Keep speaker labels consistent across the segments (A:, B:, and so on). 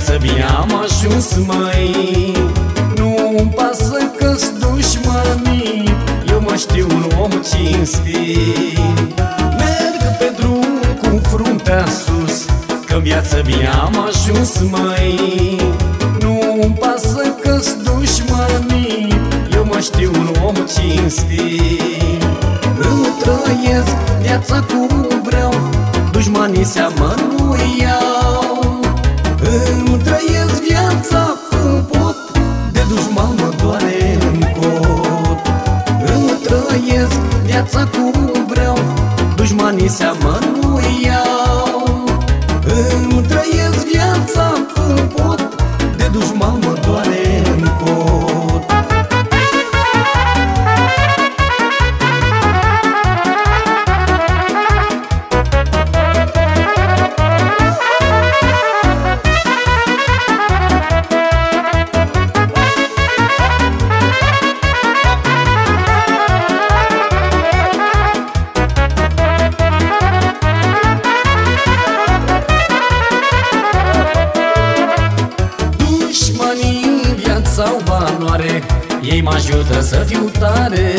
A: Că viață bine am ajuns, măi Nu-mi pasă că-s dușmanii Eu mă știu un om cinstit. Merg pe drum cu fruntea sus Că viață bine am ajuns, măi Nu-mi pasă că-s dușmanii Eu mă știu un om cinstit. Îmi trăiesc viața cum vreau Dușmanii seamă nu iau trăiesc viața Ei mă ajută să fiu tare.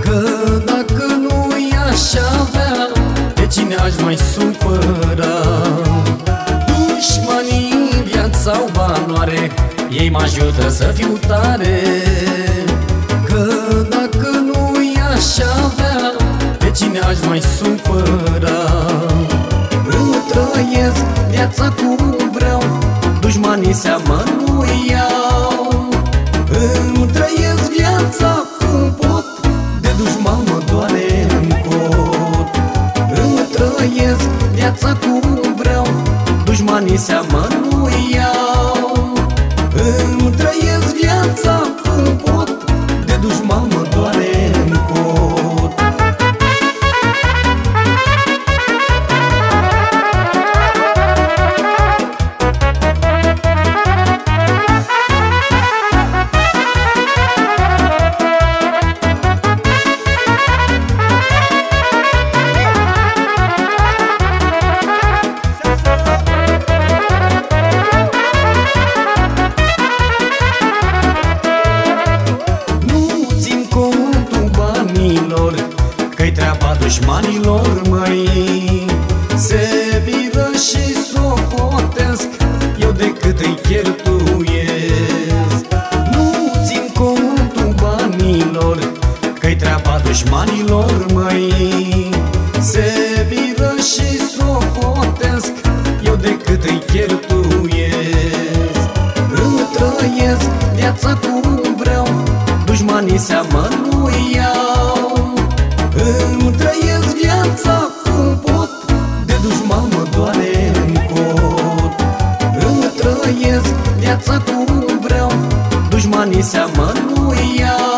A: Că dacă nu i-aș avea Pe cine aș mai supăra? Dușmanii viața au valoare Ei mă ajută să fiu tare. Că dacă nu i-aș avea Pe cine aș mai supăra? Îmi trăiesc viața cum vreau Dușmanii seamă Dușmanii seamă dușmanilor, măi Se viră și socotesc Eu decât îi cheltuiesc. Nu țin contul banilor Că-i treaba dușmanilor, măi ani seamănă